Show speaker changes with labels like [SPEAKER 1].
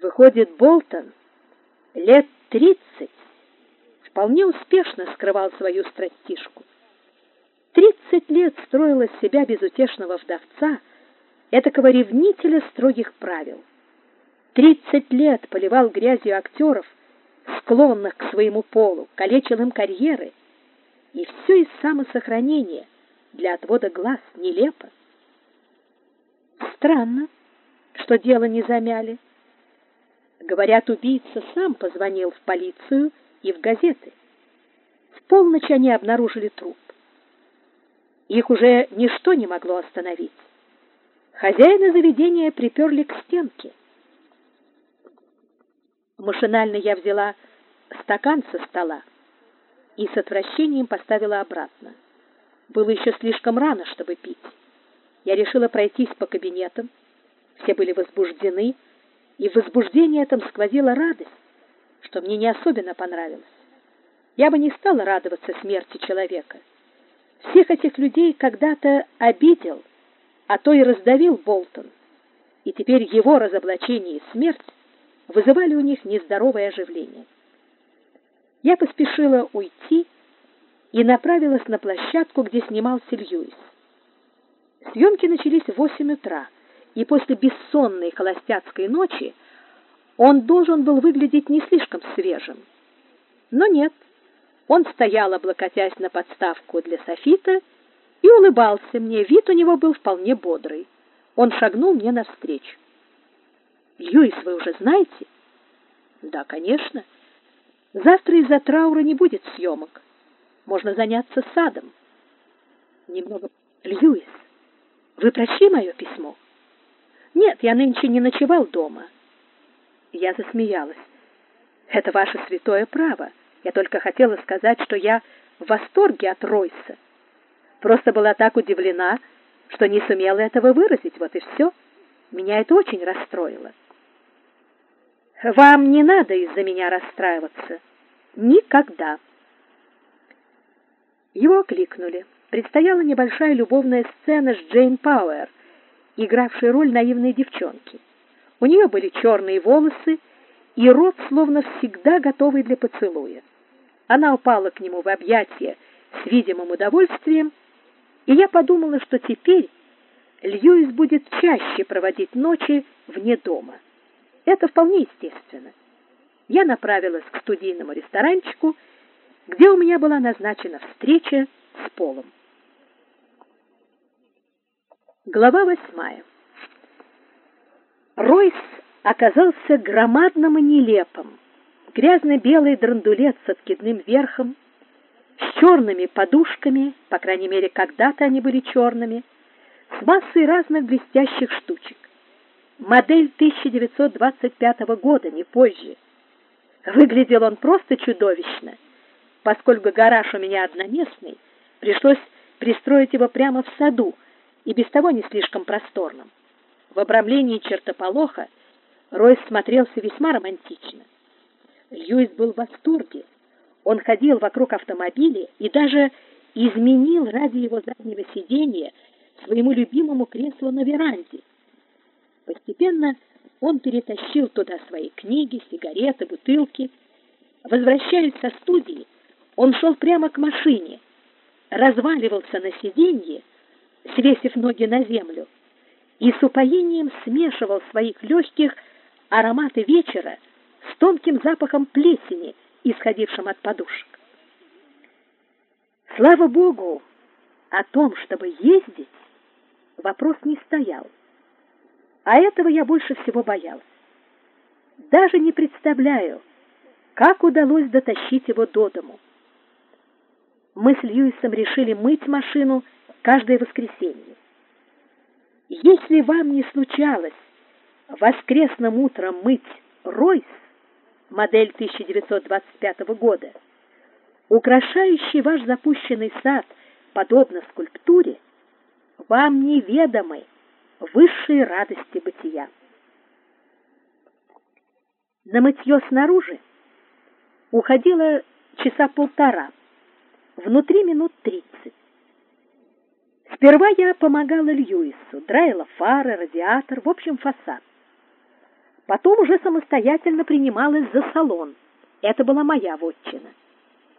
[SPEAKER 1] Выходит, Болтон лет тридцать вполне успешно скрывал свою страстишку. Тридцать лет строил из себя безутешного вдовца, этакого ревнителя строгих правил. Тридцать лет поливал грязью актеров, склонных к своему полу, калечил им карьеры, и все из самосохранения для отвода глаз нелепо. Странно, что дело не замяли. Говорят, убийца сам позвонил в полицию и в газеты. В полночь они обнаружили труп. Их уже ничто не могло остановить. Хозяина заведения приперли к стенке. Машинально я взяла стакан со стола и с отвращением поставила обратно. Было еще слишком рано, чтобы пить. Я решила пройтись по кабинетам. Все были возбуждены, и в возбуждении этом сквозила радость, что мне не особенно понравилось. Я бы не стала радоваться смерти человека. Всех этих людей когда-то обидел, а то и раздавил Болтон. И теперь его разоблачение и смерть вызывали у них нездоровое оживление. Я поспешила уйти и направилась на площадку, где снимался Льюис. Съемки начались в восемь утра, и после бессонной холостяцкой ночи он должен был выглядеть не слишком свежим. Но нет. Он стоял, облокотясь на подставку для софита, и улыбался мне. Вид у него был вполне бодрый. Он шагнул мне навстречу. «Льюис, вы уже знаете?» «Да, конечно. Завтра из-за траура не будет съемок. Можно заняться садом». «Немного...» «Льюис, вы прочли мое письмо?» «Нет, я нынче не ночевал дома». Я засмеялась. «Это ваше святое право. Я только хотела сказать, что я в восторге от Ройса. Просто была так удивлена, что не сумела этого выразить, вот и все. Меня это очень расстроило». «Вам не надо из-за меня расстраиваться. Никогда». Его окликнули. Предстояла небольшая любовная сцена с Джейн Пауэр, игравшей роль наивной девчонки. У нее были черные волосы и рот словно всегда готовый для поцелуя. Она упала к нему в объятия с видимым удовольствием, и я подумала, что теперь Льюис будет чаще проводить ночи вне дома. Это вполне естественно. Я направилась к студийному ресторанчику, где у меня была назначена встреча с Полом. Глава восьмая. Ройс оказался громадным и нелепым. Грязно-белый драндулет с откидным верхом, с черными подушками, по крайней мере, когда-то они были черными, с массой разных блестящих штучек. Модель 1925 года, не позже. Выглядел он просто чудовищно. Поскольку гараж у меня одноместный, пришлось пристроить его прямо в саду, и без того не слишком просторным. В обрамлении чертополоха Ройс смотрелся весьма романтично. Льюис был в восторге. Он ходил вокруг автомобиля и даже изменил ради его заднего сидения своему любимому креслу на веранде. Постепенно он перетащил туда свои книги, сигареты, бутылки. Возвращаясь со студии, он шел прямо к машине, разваливался на сиденье свесив ноги на землю, и с упоением смешивал своих легких ароматы вечера с тонким запахом плесени, исходившим от подушек. Слава Богу, о том, чтобы ездить, вопрос не стоял. А этого я больше всего боялась. Даже не представляю, как удалось дотащить его до дому. Мы с Льюисом решили мыть машину каждое воскресенье. Если вам не случалось воскресным утром мыть Ройс, модель 1925 года, украшающий ваш запущенный сад подобно скульптуре, вам неведомы высшие радости бытия. На мытье снаружи уходило часа полтора, внутри минут тридцать. Сперва я помогала Льюису, драила фары, радиатор, в общем, фасад. Потом уже самостоятельно принималась за салон. Это была моя вотчина.